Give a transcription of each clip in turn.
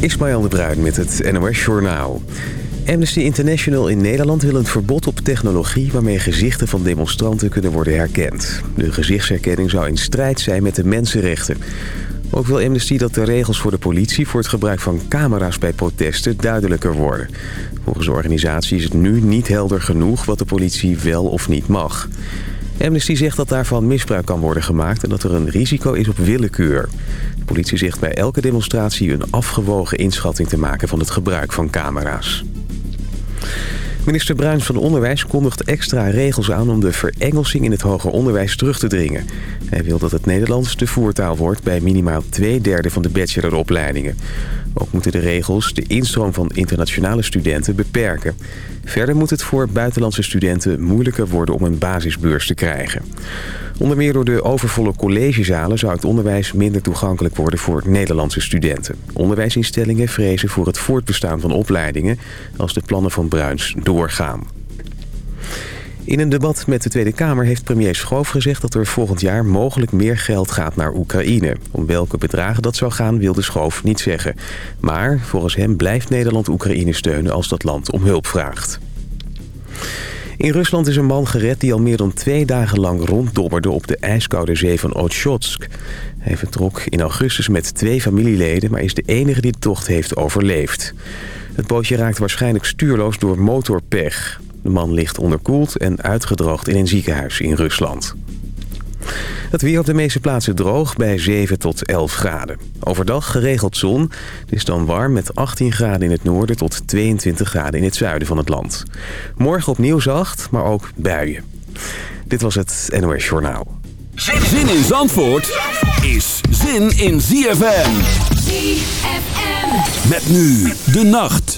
Ismaël de Bruin met het NOS Journaal. Amnesty International in Nederland wil een verbod op technologie... waarmee gezichten van demonstranten kunnen worden herkend. De gezichtsherkenning zou in strijd zijn met de mensenrechten. Ook wil Amnesty dat de regels voor de politie... voor het gebruik van camera's bij protesten duidelijker worden. Volgens de organisatie is het nu niet helder genoeg... wat de politie wel of niet mag. Amnesty zegt dat daarvan misbruik kan worden gemaakt... en dat er een risico is op willekeur. De politie zegt bij elke demonstratie een afgewogen inschatting te maken... van het gebruik van camera's. Minister Bruins van Onderwijs kondigt extra regels aan om de verengelsing in het hoger onderwijs terug te dringen. Hij wil dat het Nederlands de voertaal wordt bij minimaal twee derde van de bacheloropleidingen. Ook moeten de regels de instroom van internationale studenten beperken. Verder moet het voor buitenlandse studenten moeilijker worden om een basisbeurs te krijgen. Onder meer door de overvolle collegezalen zou het onderwijs minder toegankelijk worden voor Nederlandse studenten. Onderwijsinstellingen vrezen voor het voortbestaan van opleidingen als de plannen van Bruins doorgaan. In een debat met de Tweede Kamer heeft premier Schoof gezegd dat er volgend jaar mogelijk meer geld gaat naar Oekraïne. Om welke bedragen dat zou gaan wilde Schoof niet zeggen. Maar volgens hem blijft Nederland Oekraïne steunen als dat land om hulp vraagt. In Rusland is een man gered die al meer dan twee dagen lang ronddobberde op de ijskoude zee van Okhotsk. Hij vertrok in augustus met twee familieleden, maar is de enige die de tocht heeft overleefd. Het bootje raakt waarschijnlijk stuurloos door motorpech. De man ligt onderkoeld en uitgedroogd in een ziekenhuis in Rusland. Het weer op de meeste plaatsen droog bij 7 tot 11 graden. Overdag geregeld zon. Het is dan warm met 18 graden in het noorden tot 22 graden in het zuiden van het land. Morgen opnieuw zacht, maar ook buien. Dit was het NOS Journaal. Zin in Zandvoort is zin in ZFM. ZFM. Met nu de nacht.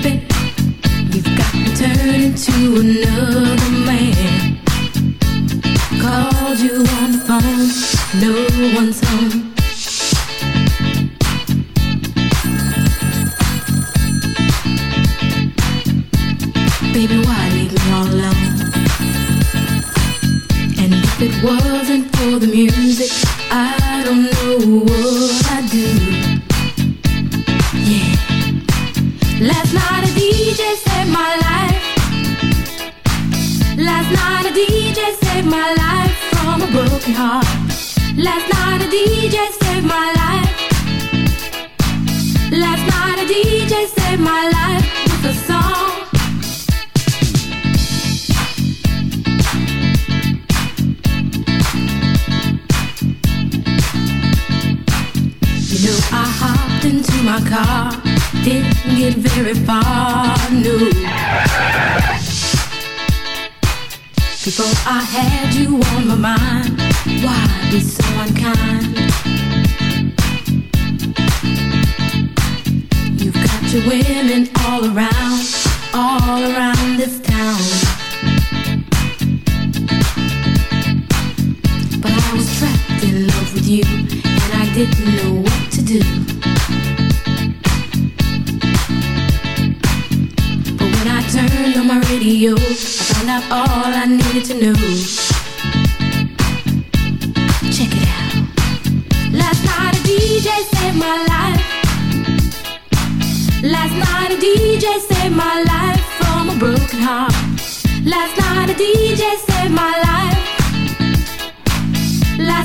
Baby.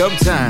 Dub time.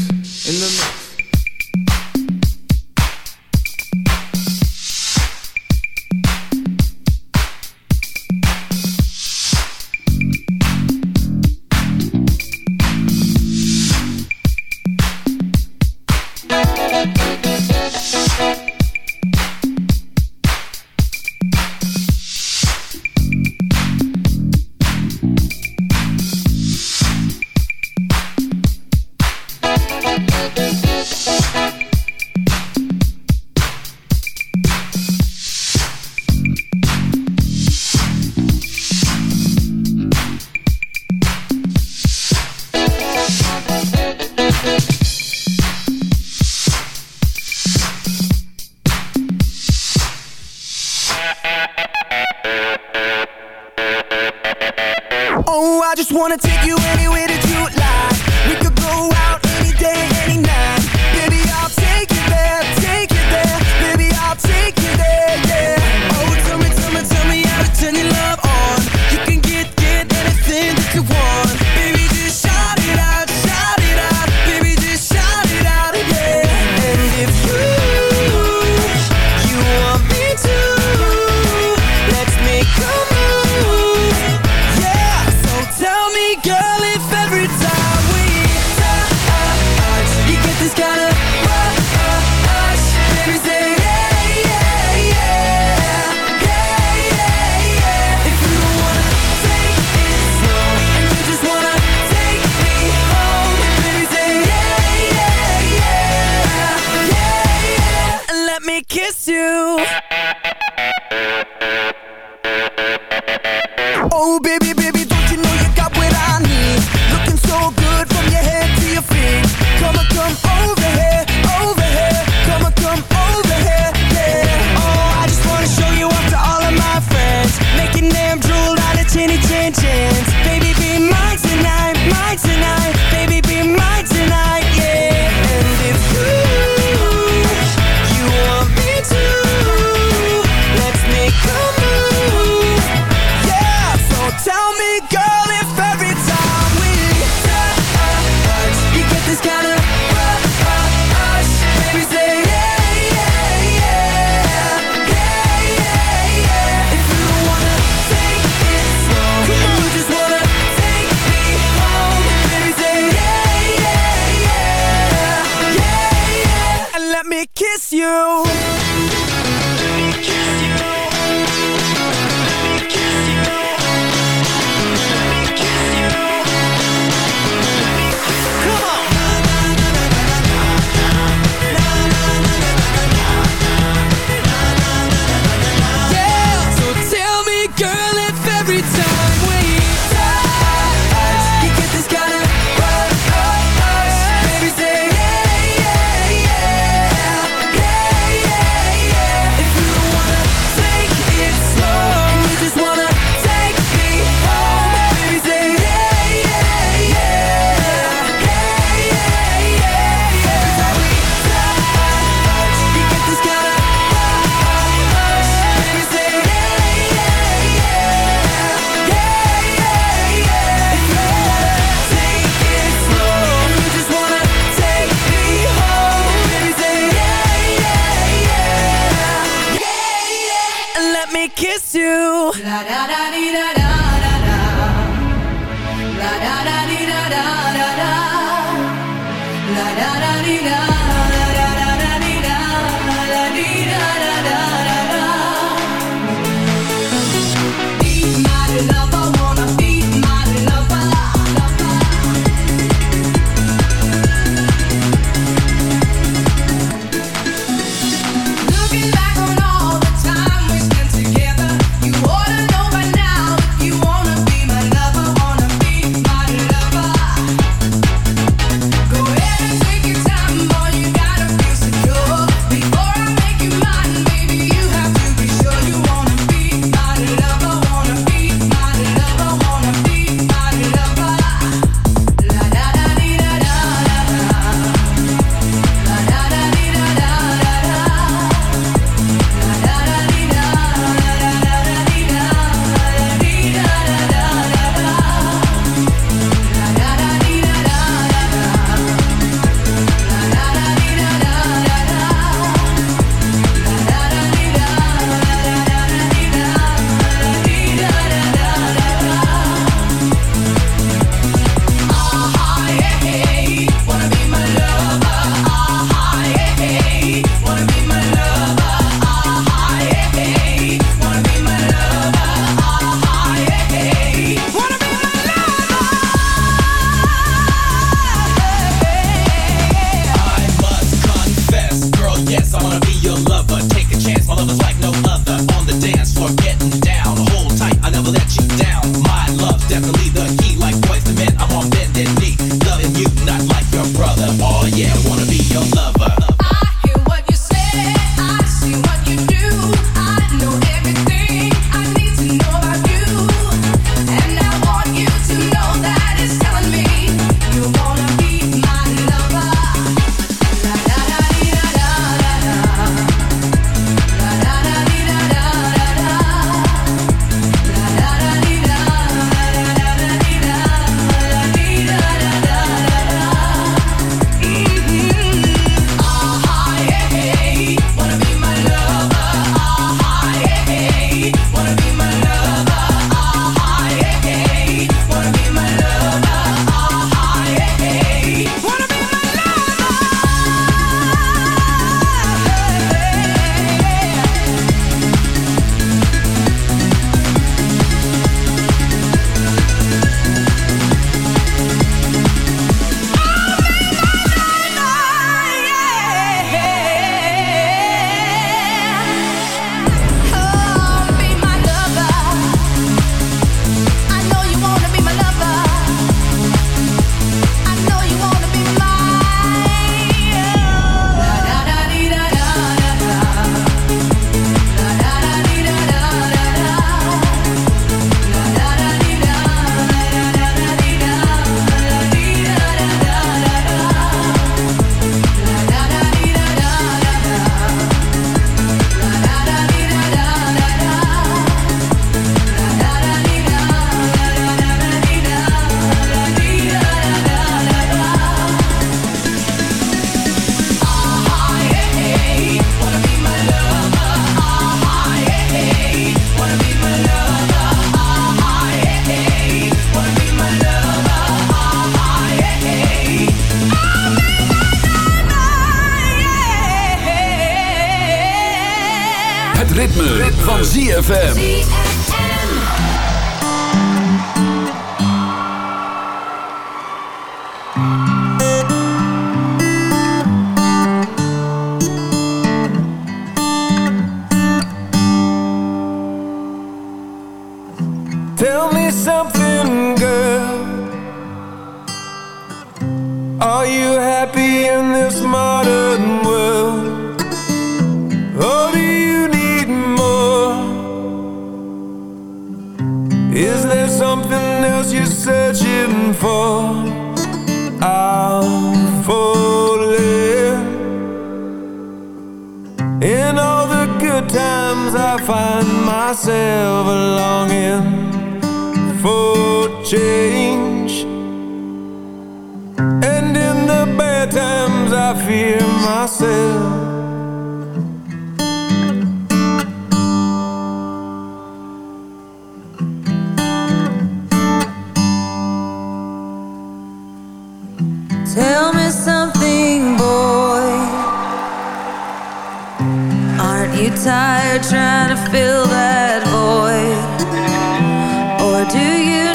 Do you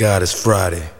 God it's Friday.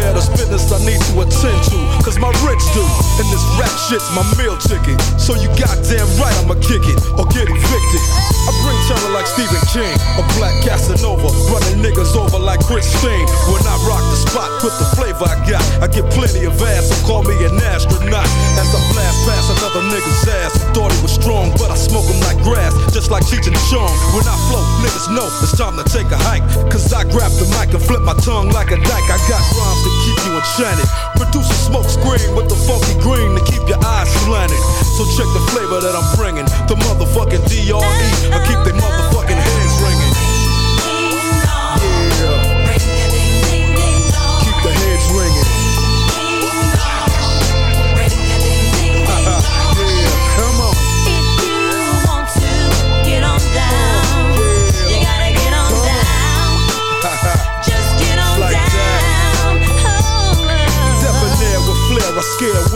Care of the business I need to attend to. Cause my rich do, rap shit's my meal ticket. So you goddamn right I'ma kick it or get evicted. I bring terror like Stephen King, a black Casanova, running niggas over like Christine. When I rock the spot with the flavor I got, I get plenty of ass, so call me an astronaut. As I blast past another nigga's ass, thought he was strong, but I smoke him like grass, just like Cheech and Chong. When I flow, niggas know it's time to take a hike. Cause I grab the mic and flip my tongue like a dyke. I got rhymes to keep you enchanted. Produce a smoke screen with the funky green to keep your eyes slanted. So check the flavor that I'm bringing. The motherfucking DRE. I keep they motherfucking hands ringing. Yeah. Keep the heads ringing. yeah,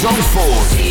Zandvoort.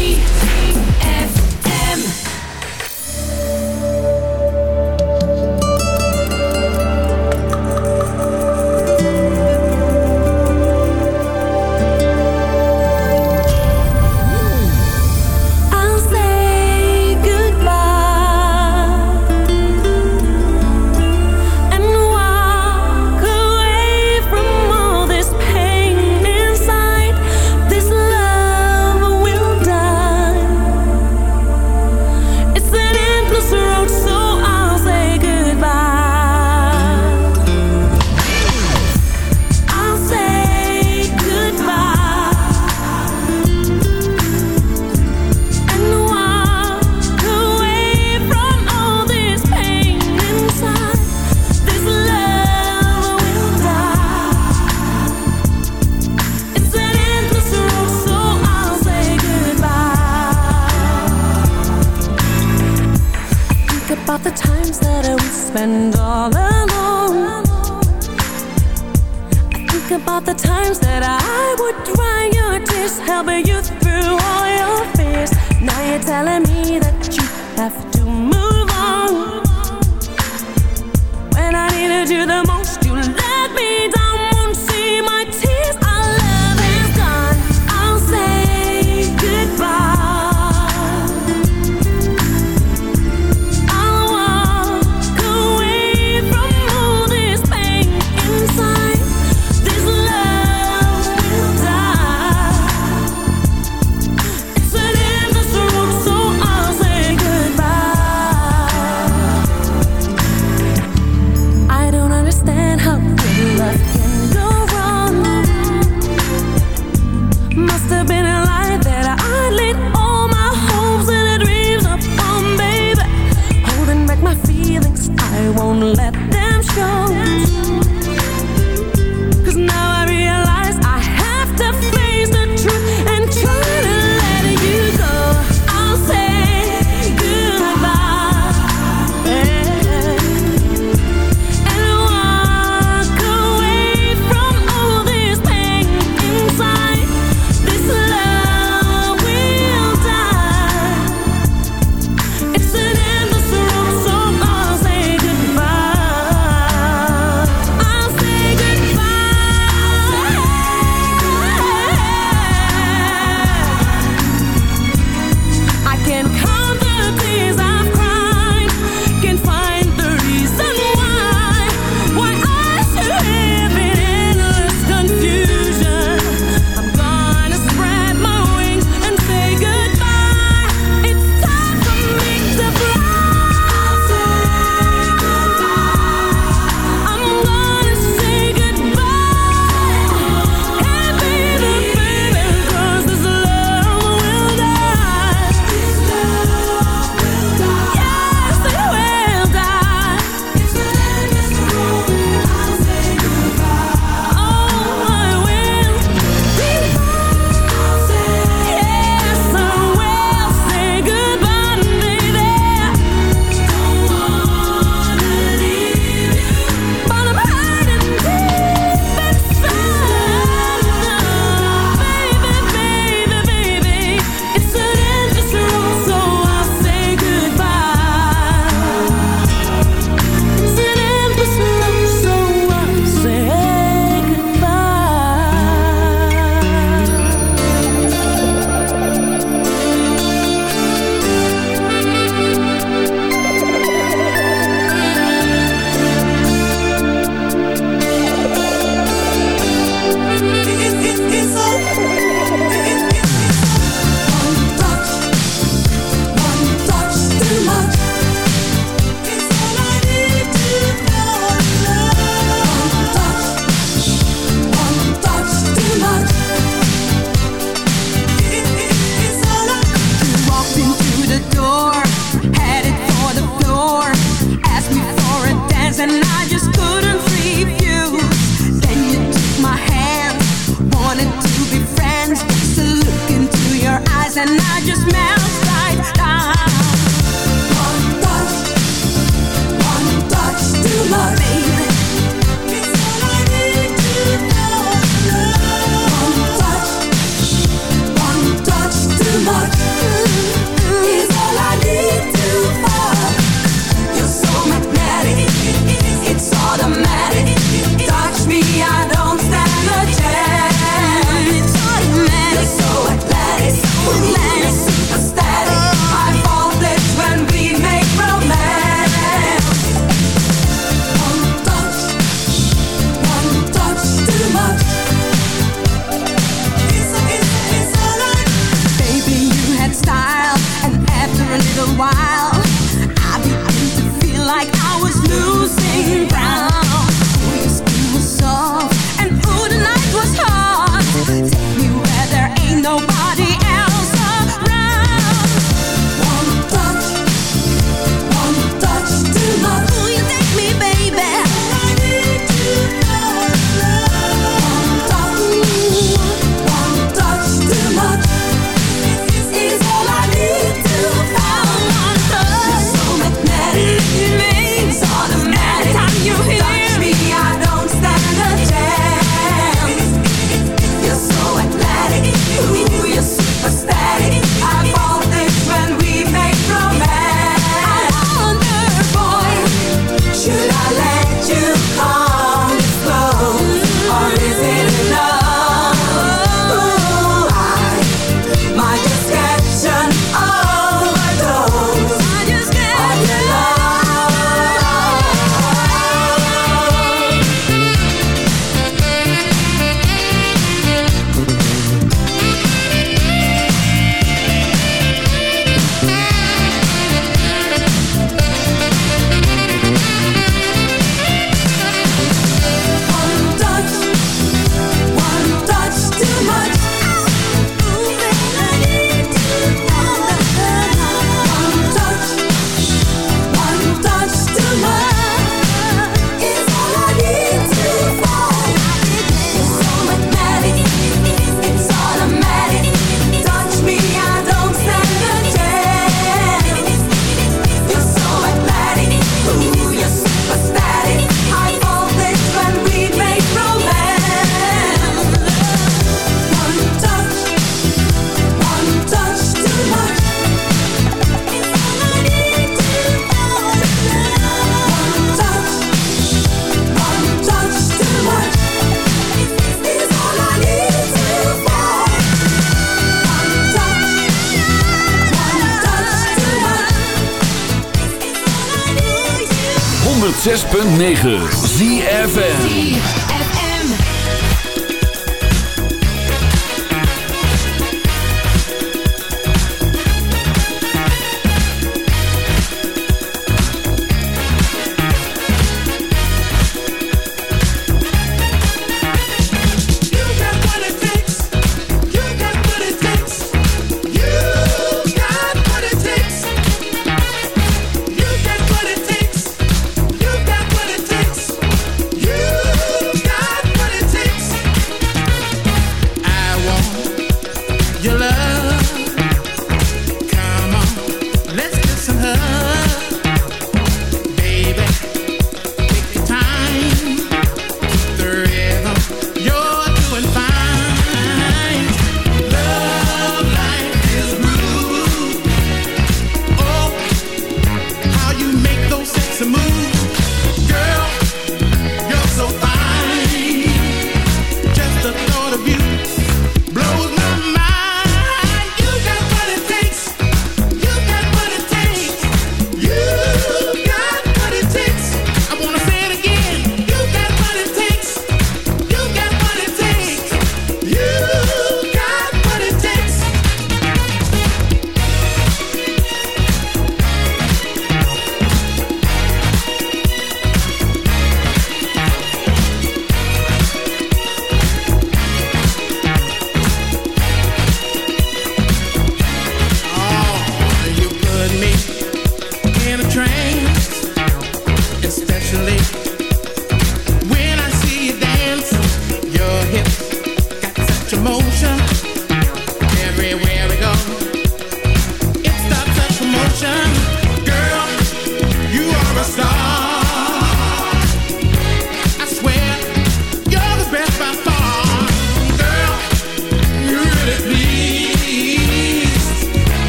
106.9 ZFN